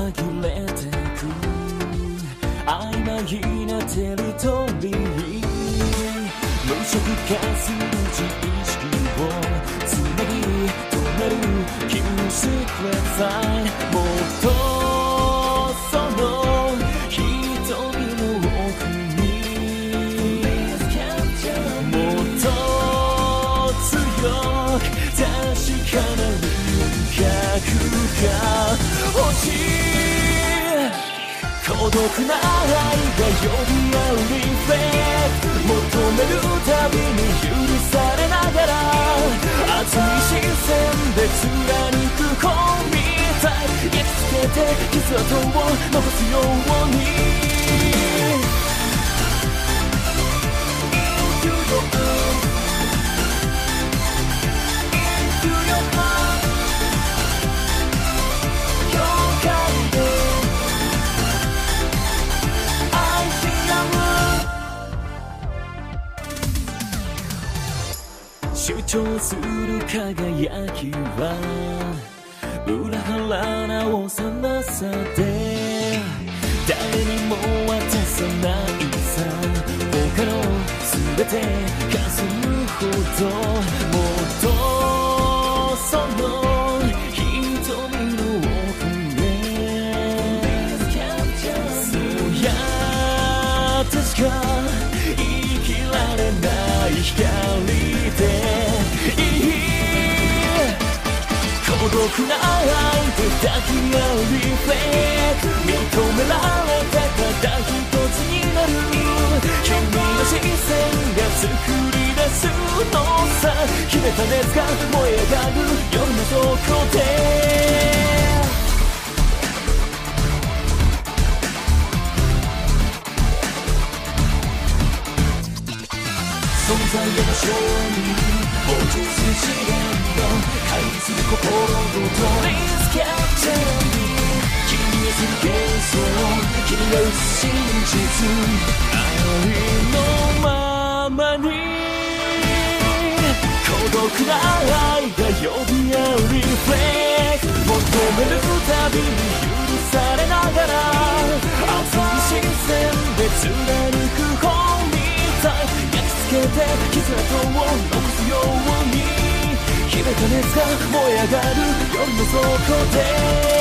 紛れてく曖昧なテリトリー無色化する自意識を常に止める。君のシークレットサインもっと欲しい孤独な愛が呼び合うリフレク求めるたびに許されながら熱い視線で貫く恋みたい焼き付けて傷跡を残すように Into 主張する輝きは裏腹な幼さで誰にも渡さないさ他の全て霞むほどもっとその瞳の奥へ。そうや確か生きられない光で孤独な愛で抱き合うリフレク認められたただ一つになる。君の視線が作り出すのさ。秘めた熱が燃え上がる。夜の底で存在への勝利放逐する試練の怪異する心ごと Please capture me 君がする幻想君が映す真実ありのままに孤独な愛が呼び合うリフレク求めるたびに許されながら熱い視線で貫く傷跡を残すように。秘めた熱が燃え上がる夜の底で。